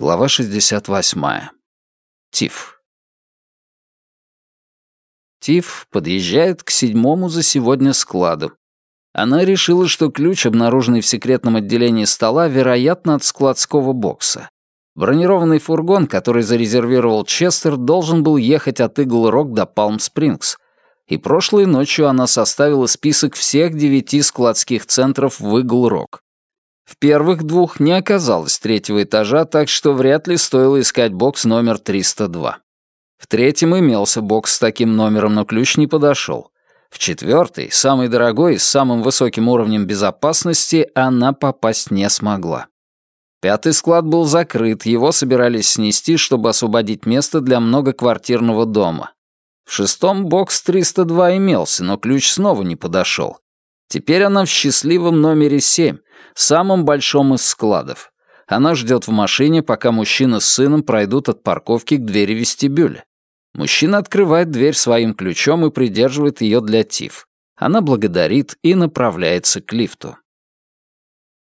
Глава 68. Тиф. Тиф подъезжает к седьмому за сегодня складу. Она решила, что ключ, обнаруженный в секретном отделении стола, вероятно, от складского бокса. Бронированный фургон, который зарезервировал Честер, должен был ехать от Игл-Рок до Палм-Спрингс. И прошлой ночью она составила список всех девяти складских центров в Игл-Рок. В первых двух не оказалось третьего этажа, так что вряд ли стоило искать бокс номер 302. В третьем имелся бокс с таким номером, но ключ не подошел. В четвертый, самый дорогой и с самым высоким уровнем безопасности, она попасть не смогла. Пятый склад был закрыт, его собирались снести, чтобы освободить место для многоквартирного дома. В шестом бокс 302 имелся, но ключ снова не подошел. Теперь она в счастливом номере 7, самом большом из складов. Она ждет в машине, пока мужчина с сыном пройдут от парковки к двери вестибюля. Мужчина открывает дверь своим ключом и придерживает ее для Тиф. Она благодарит и направляется к лифту.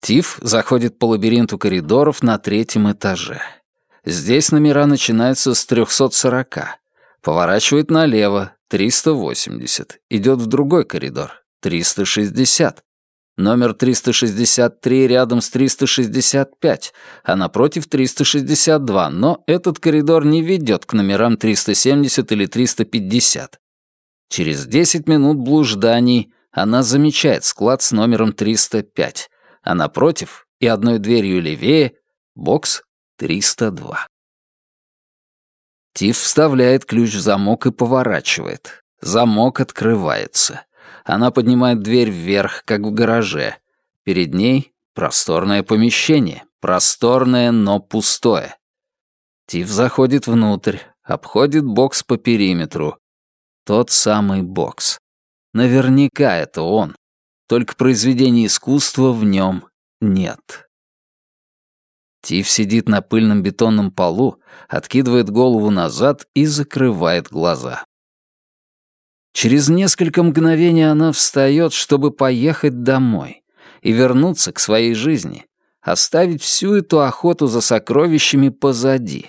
Тиф заходит по лабиринту коридоров на третьем этаже. Здесь номера начинаются с 340. Поворачивает налево, 380. Идет в другой коридор, 360. Номер 363 рядом с 365, а напротив 362, но этот коридор не ведет к номерам 370 или 350. Через 10 минут блужданий она замечает склад с номером 305, а напротив и одной дверью левее — бокс 302. Тиф вставляет ключ в замок и поворачивает. Замок открывается. Она поднимает дверь вверх, как в гараже. Перед ней просторное помещение. Просторное, но пустое. Тиф заходит внутрь, обходит бокс по периметру. Тот самый бокс. Наверняка это он. Только произведения искусства в нем нет. Тиф сидит на пыльном бетонном полу, откидывает голову назад и закрывает глаза. Через несколько мгновений она встает, чтобы поехать домой и вернуться к своей жизни, оставить всю эту охоту за сокровищами позади.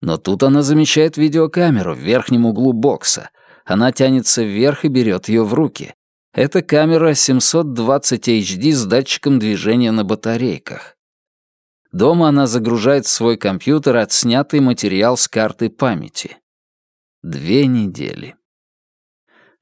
Но тут она замечает видеокамеру в верхнем углу бокса. Она тянется вверх и берет ее в руки. Это камера 720 HD с датчиком движения на батарейках. Дома она загружает в свой компьютер отснятый материал с карты памяти. Две недели.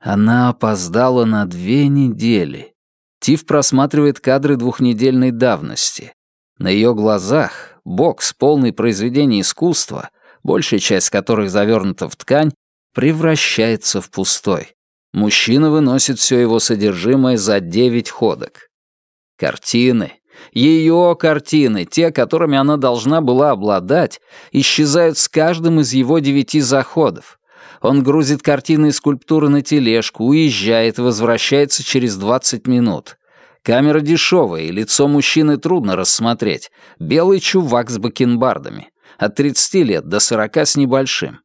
Она опоздала на две недели. Тиф просматривает кадры двухнедельной давности. На ее глазах бокс, полный произведений искусства, большая часть которых завернута в ткань, превращается в пустой. Мужчина выносит все его содержимое за девять ходок. Картины, ее картины, те, которыми она должна была обладать, исчезают с каждым из его девяти заходов. Он грузит картины и скульптуры на тележку, уезжает и возвращается через 20 минут. Камера дешевая, и лицо мужчины трудно рассмотреть. Белый чувак с бакенбардами. От 30 лет до 40 с небольшим.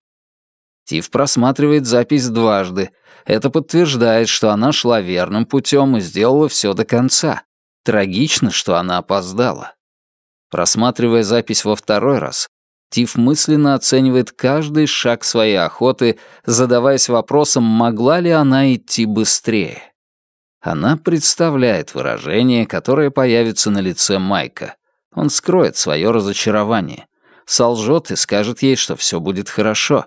Тиф просматривает запись дважды. Это подтверждает, что она шла верным путем и сделала все до конца. Трагично, что она опоздала. Просматривая запись во второй раз, Тиф мысленно оценивает каждый шаг своей охоты, задаваясь вопросом, могла ли она идти быстрее. Она представляет выражение, которое появится на лице Майка. Он скроет свое разочарование, солжет и скажет ей, что все будет хорошо.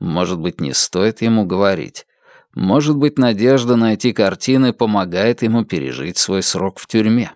Может быть, не стоит ему говорить. Может быть, надежда найти картины помогает ему пережить свой срок в тюрьме.